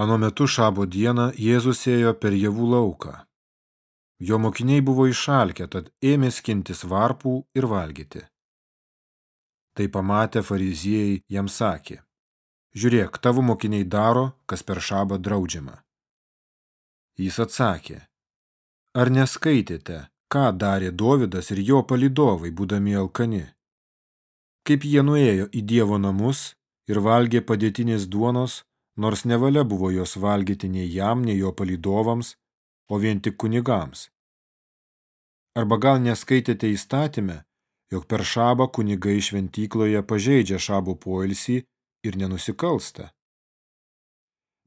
Anu metu šabo dieną Jėzus ėjo per javų lauką. Jo mokiniai buvo išalkę, tad ėmė skintis varpų ir valgyti. Tai pamatę fariziejai jam sakė, žiūrėk, tavo mokiniai daro, kas per šabą draudžiama. Jis atsakė, ar neskaitėte, ką darė Dovydas ir jo palidovai, būdami alkani? Kaip jie nuėjo į Dievo namus ir valgė padėtinės duonos, nors nevalia buvo jos valgyti nei jam, nei jo palydovams, o vien tik kunigams. Arba gal neskaitėte įstatymę, jog per šabą kunigai šventykloje pažeidžia šabo poilsį ir nenusikalsta.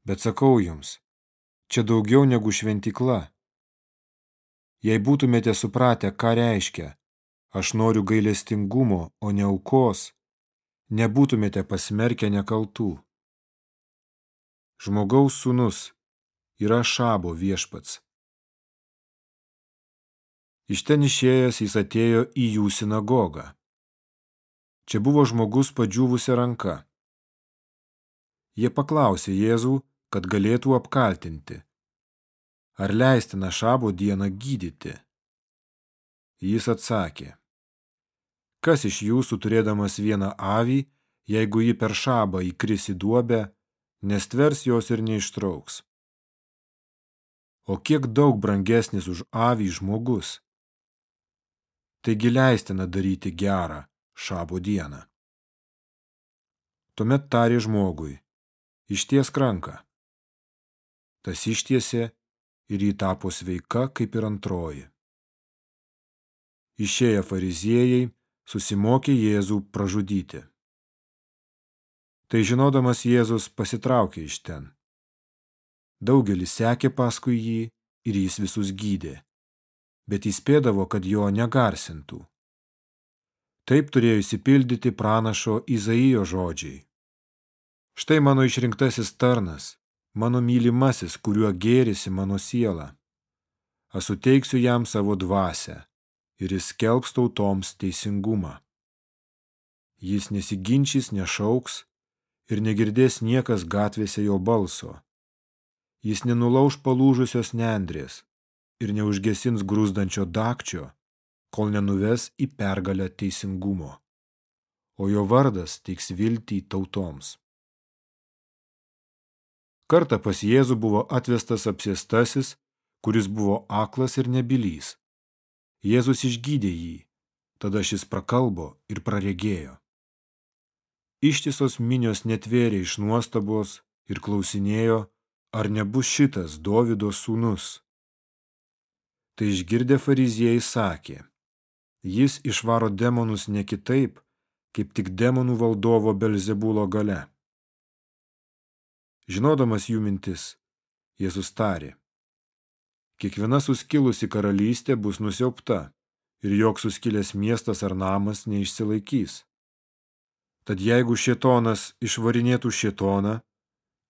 Bet sakau jums, čia daugiau negu šventykla. Jei būtumėte supratę, ką reiškia, aš noriu gailestingumo, o ne aukos, nebūtumėte pasmerkę nekaltų. Žmogaus sūnus yra šabo viešpats. Iš ten išėjęs jis atėjo į jų sinagogą. Čia buvo žmogus padžiūvusi ranka. Jie paklausė Jėzų, kad galėtų apkaltinti. Ar leistina šabo dieną gydyti? Jis atsakė. Kas iš jūsų turėdamas vieną avį, jeigu ji per šabą įkris į duobę, nestvers jos ir neištrauks? O kiek daug brangesnis už avį žmogus? Taigi leistina daryti gerą šabo dieną. Tuomet tarė žmogui, išties ranką. Tas ištiesė ir jį tapo sveika kaip ir antroji. Išėję fariziejai susimokė Jėzų pražudyti. Tai žinodamas Jėzus pasitraukė iš ten. Daugelis sekė paskui jį ir jis visus gydė, bet įspėdavo, kad jo negarsintų. Taip turėjo įsipildyti pranašo Izaijo žodžiai. Štai mano išrinktasis tarnas, mano mylimasis, kuriuo gėrisi mano siela. Aš suteiksiu jam savo dvasę ir jis skelbs tautoms teisingumą. Jis nesiginčys, nešauks ir negirdės niekas gatvėse jo balso. Jis nenulauž palūžusios nendrės ir neužgesins grūzdančio dakčio, kol nenuves į pergalę teisingumo, o jo vardas teiks viltį tautoms. Kartą pas Jėzų buvo atvestas apsėstasis, kuris buvo aklas ir nebylys. Jėzus išgydė jį, tada šis prakalbo ir praregėjo. Ištisos minios netvėrė iš nuostabos ir klausinėjo, ar nebus šitas Dovido sūnus. Tai išgirdę fariziejai sakė, jis išvaro demonus ne kitaip, kaip tik demonų valdovo Belzebulo gale. Žinodamas jų mintis, Jėzus tarė, kiekviena suskilusi karalystė bus nusiaupta ir joks suskilęs miestas ar namas neišsilaikys. Tad jeigu šietonas išvarinėtų šietoną,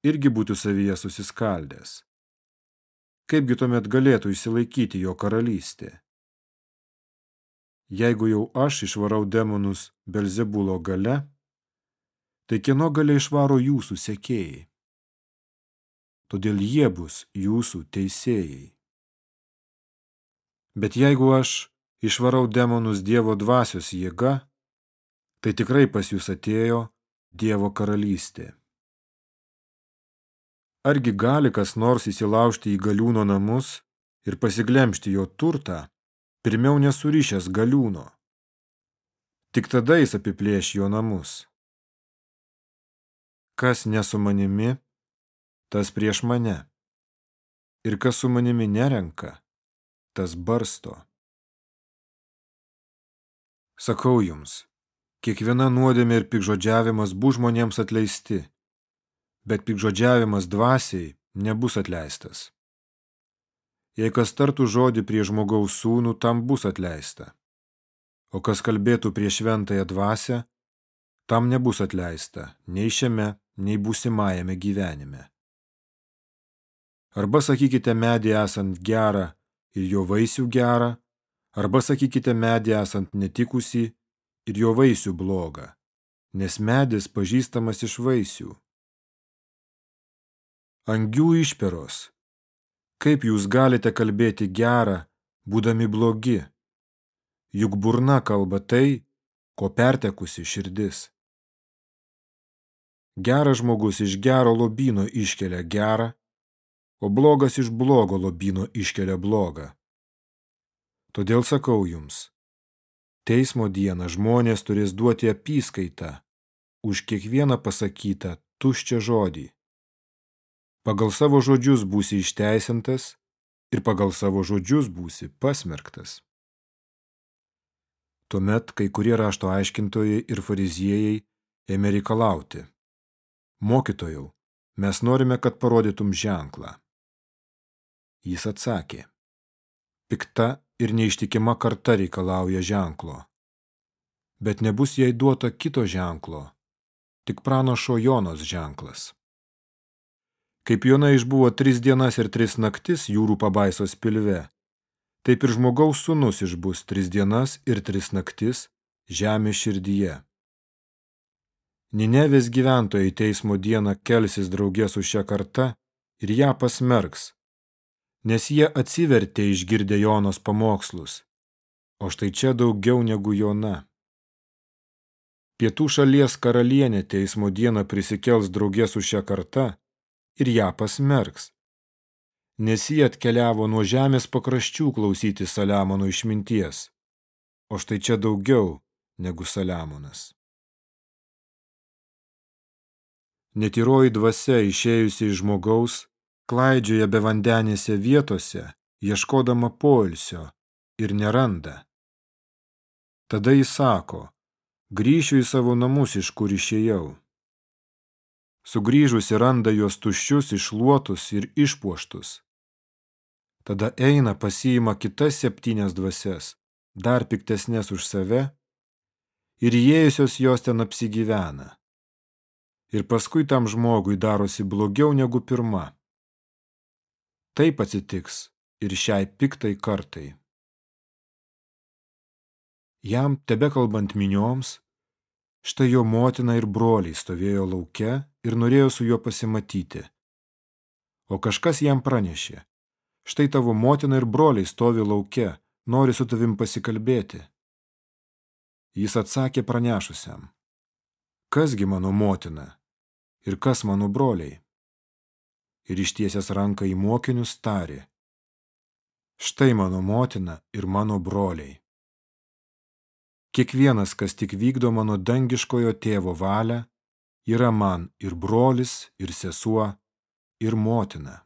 irgi būtų savyje susiskaldęs. Kaipgi tuomet galėtų išsilaikyti jo karalystė? Jeigu jau aš išvarau demonus Belzebulo gale, tai kieno gale išvaro jūsų sekėjai? Todėl jie bus jūsų teisėjai. Bet jeigu aš išvarau demonus Dievo dvasios jėga, tai tikrai pas jūs atėjo Dievo karalystė. Argi gali kas nors įsilaužti į galiūno namus ir pasiglemšti jo turtą, pirmiau nesurišęs galiūno? Tik tada jis apiplėš jo namus. Kas ne su manimi, tas prieš mane. Ir kas su manimi nerenka, tas barsto. Sakau jums, Kiekviena nuodėmė ir pikžodžiavimas bus žmonėms atleisti, bet pikžodžiavimas dvasiai nebus atleistas. Jei kas tartų žodį prie žmogaus sūnų, tam bus atleista. O kas kalbėtų prie šventąją dvasę, tam nebus atleista nei šiame, nei būsimajame gyvenime. Arba sakykite medį esant gerą ir jo vaisių gerą, arba sakykite medį esant netikusį ir jo vaisių blogą, nes medis pažįstamas iš vaisių. Angių išperos. Kaip jūs galite kalbėti gerą, būdami blogi? Juk burna kalba tai, ko pertekusi širdis. Geras žmogus iš gero lobino iškelia gerą, o blogas iš blogo lobino iškelia blogą. Todėl sakau jums, teismo dieną žmonės turės duoti apyskaitą už kiekvieną pasakytą tuščią žodį. Pagal savo žodžius būsi išteisintas ir pagal savo žodžius būsi pasmerktas. Tuomet kai kurie rašto aiškintojai ir fariziejai ėmė reikalauti. Mokytojau, mes norime, kad parodytum ženklą. Jis atsakė, pikta ir neištikima karta reikalauja ženklo. Bet nebus jai duota kito ženklo, tik pranašo Jonos ženklas. Kaip Jona išbuvo tris dienas ir tris naktis jūrų pabaisos pilve, taip ir žmogaus sūnus išbus tris dienas ir tris naktis žemės širdyje. Ninevės gyventojai teismo dieną kelsis draugės su šia karta ir ją pasmerks, nes jie atsivertė išgirdę Jonos pamokslus, o štai čia daugiau negu Jona. Pietų šalies karalienė teismo dieną prisikels draugės su šia karta ir ją pasmerks, nes jie atkeliavo nuo žemės pakraščių klausyti Saliamono išminties, o štai čia daugiau negu Saliamonas. Netyroji dvasia išėjusi iš žmogaus klaidžioja be vandenėse vietose, ieškodama poilsio ir neranda. Tada jis sako, grįšiu į savo namus, iš kur išėjau. Sugrįžusi randa juos tuščius, išluotus ir išpuoštus. Tada eina pasiima kitas septynias dvasias, dar piktesnės už save, ir įėjusios jos ten apsigyvena. Ir paskui tam žmogui darosi blogiau negu pirma. Taip atsitiks ir šiai piktai kartai. Jam tebe kalbant minioms, štai jo motina ir broliai stovėjo lauke ir norėjo su juo pasimatyti. O kažkas jam pranešė, štai tavo motina ir broliai stovi lauke, nori su tavim pasikalbėti. Jis atsakė pranešusiam, kasgi mano motina ir kas mano broliai? Ir ištiesęs ranką į mokinius tarė, štai mano motina ir mano broliai. Kiekvienas, kas tik vykdo mano dangiškojo tėvo valią, yra man ir brolis, ir sesuo, ir motina.